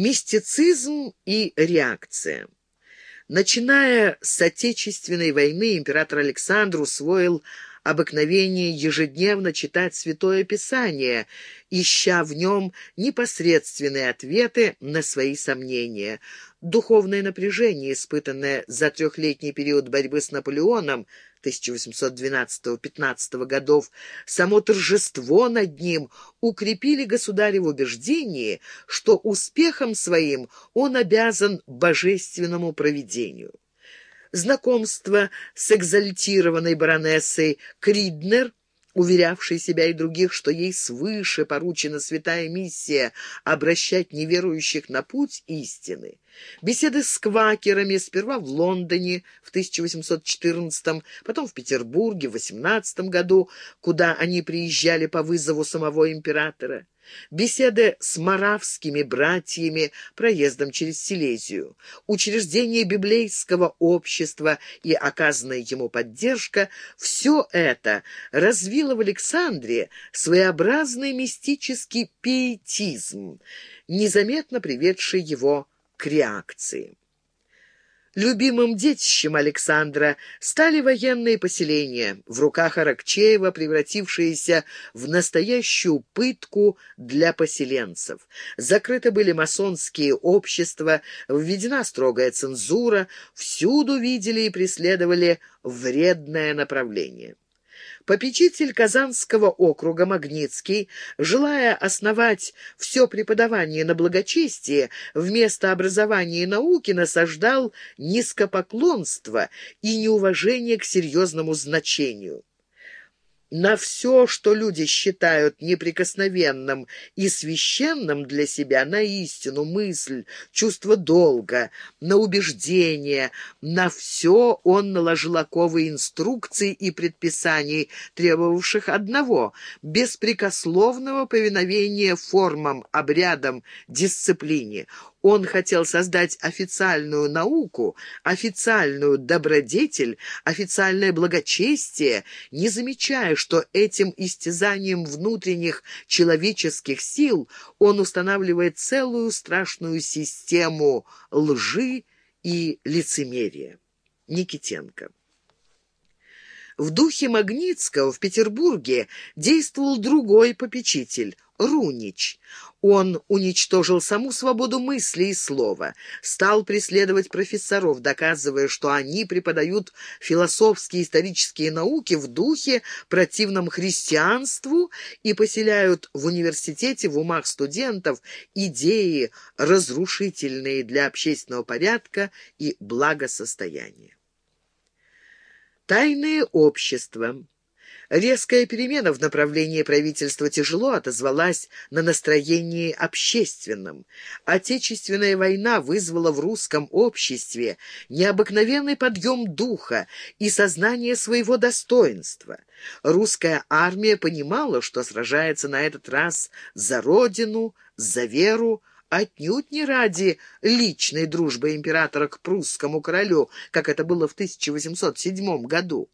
Мистицизм и реакция. Начиная с Отечественной войны, император Александр усвоил обыкновение ежедневно читать Святое Писание, ища в нем непосредственные ответы на свои сомнения. Духовное напряжение, испытанное за трехлетний период борьбы с Наполеоном, 1812-15 годов, само торжество над ним укрепили государя в убеждении, что успехом своим он обязан божественному провидению. Знакомство с экзальтированной баронессой Криднер уверявшей себя и других, что ей свыше поручена святая миссия обращать неверующих на путь истины. Беседы с квакерами сперва в Лондоне в 1814, потом в Петербурге в 18 году, куда они приезжали по вызову самого императора. Беседы с маравскими братьями проездом через Силезию, учреждение библейского общества и оказанная ему поддержка — все это развило в Александре своеобразный мистический пиетизм, незаметно приведший его к реакции. Любимым детищем Александра стали военные поселения, в руках Аракчеева превратившиеся в настоящую пытку для поселенцев. Закрыты были масонские общества, введена строгая цензура, всюду видели и преследовали вредное направление. Попечитель Казанского округа Магнитский, желая основать все преподавание на благочестие, вместо образования и науки насаждал низкопоклонство и неуважение к серьезному значению на все, что люди считают неприкосновенным и священным для себя, на истину, мысль, чувство долга, на убеждение, на все он наложил оковы инструкций и предписаний, требовавших одного — беспрекословного повиновения формам, обрядам, дисциплине. Он хотел создать официальную науку, официальную добродетель, официальное благочестие, не замечая, что этим истязанием внутренних человеческих сил он устанавливает целую страшную систему лжи и лицемерия. Никитенко в духе Магнитского в Петербурге действовал другой попечитель — Рунич. Он уничтожил саму свободу мысли и слова, стал преследовать профессоров, доказывая, что они преподают философские и исторические науки в духе, противном христианству, и поселяют в университете в умах студентов идеи, разрушительные для общественного порядка и благосостояния. Тайные общества. Резкая перемена в направлении правительства тяжело отозвалась на настроении общественном. Отечественная война вызвала в русском обществе необыкновенный подъем духа и сознание своего достоинства. Русская армия понимала, что сражается на этот раз за родину, за веру, отнюдь не ради личной дружбы императора к прусскому королю, как это было в 1807 году.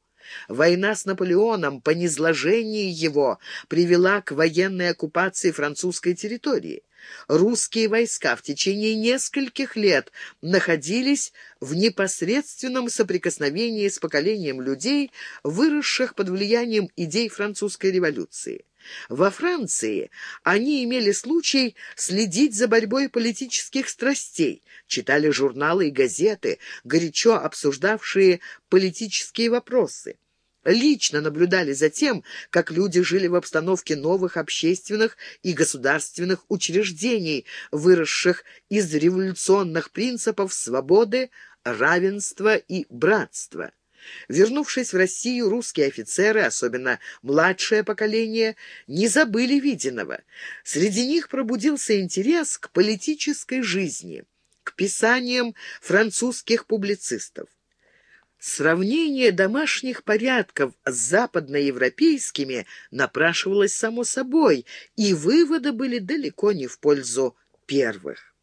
Война с Наполеоном по низложении его привела к военной оккупации французской территории. Русские войска в течение нескольких лет находились в непосредственном соприкосновении с поколением людей, выросших под влиянием идей французской революции. Во Франции они имели случай следить за борьбой политических страстей, читали журналы и газеты, горячо обсуждавшие политические вопросы. Лично наблюдали за тем, как люди жили в обстановке новых общественных и государственных учреждений, выросших из революционных принципов свободы, равенства и братства. Вернувшись в Россию, русские офицеры, особенно младшее поколение, не забыли виденного. Среди них пробудился интерес к политической жизни, к писаниям французских публицистов. Сравнение домашних порядков с западноевропейскими напрашивалось само собой, и выводы были далеко не в пользу первых.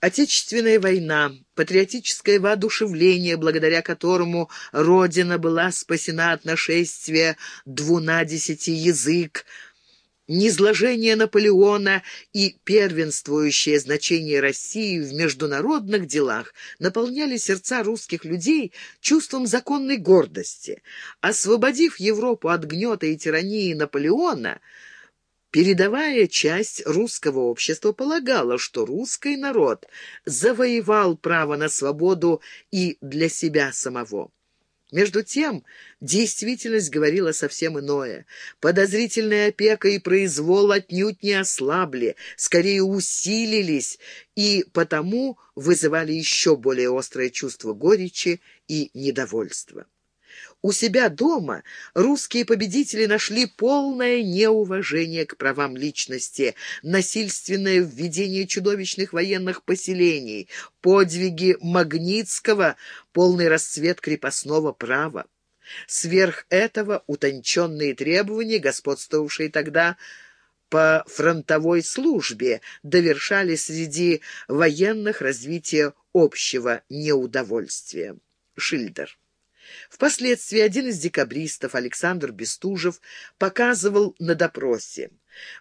Отечественная война, патриотическое воодушевление, благодаря которому Родина была спасена от нашествия двунадесяти язык, Низложение Наполеона и первенствующее значение России в международных делах наполняли сердца русских людей чувством законной гордости. Освободив Европу от гнета и тирании Наполеона, передовая часть русского общества полагала, что русский народ завоевал право на свободу и для себя самого. Между тем, действительность говорила совсем иное. Подозрительная опека и произвол отнюдь не ослабли, скорее усилились, и потому вызывали еще более острое чувство горечи и недовольства. У себя дома русские победители нашли полное неуважение к правам личности, насильственное введение чудовищных военных поселений, подвиги Магнитского, полный расцвет крепостного права. Сверх этого утонченные требования, господствовавшие тогда по фронтовой службе, довершали среди военных развитие общего неудовольствия. Шильдер Впоследствии один из декабристов, Александр Бестужев, показывал на допросе.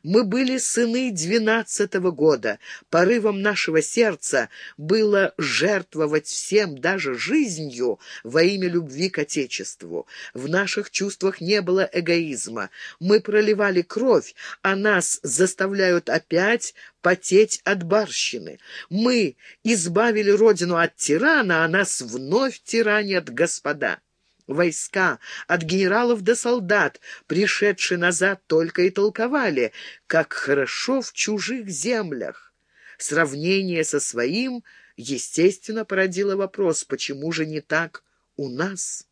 «Мы были сыны двенадцатого года. Порывом нашего сердца было жертвовать всем, даже жизнью, во имя любви к Отечеству. В наших чувствах не было эгоизма. Мы проливали кровь, а нас заставляют опять потеть от барщины. Мы избавили родину от тирана, а нас вновь тиранят господа. Войска, от генералов до солдат, пришедшие назад, только и толковали, как хорошо в чужих землях. Сравнение со своим, естественно, породило вопрос, почему же не так у нас?